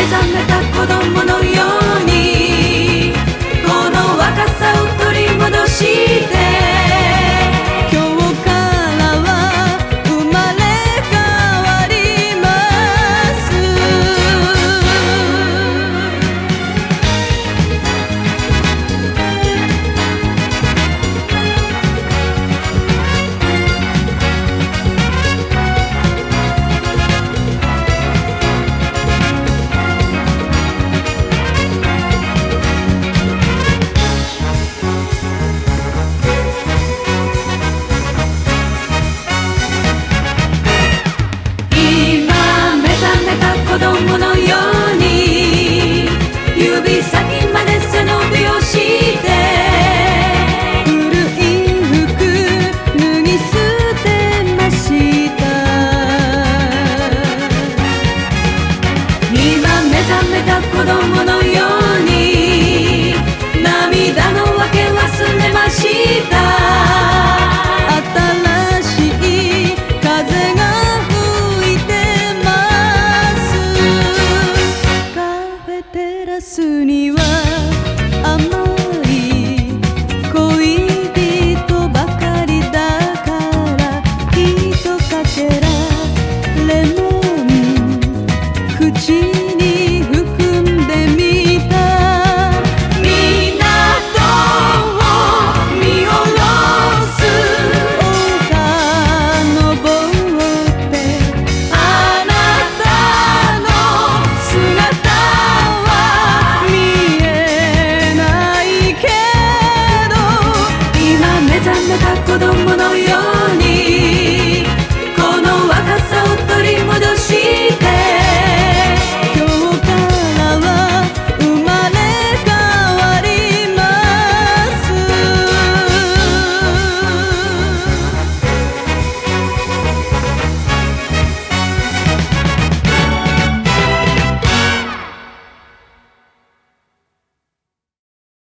目覚めた子供のようれた子供のよう我有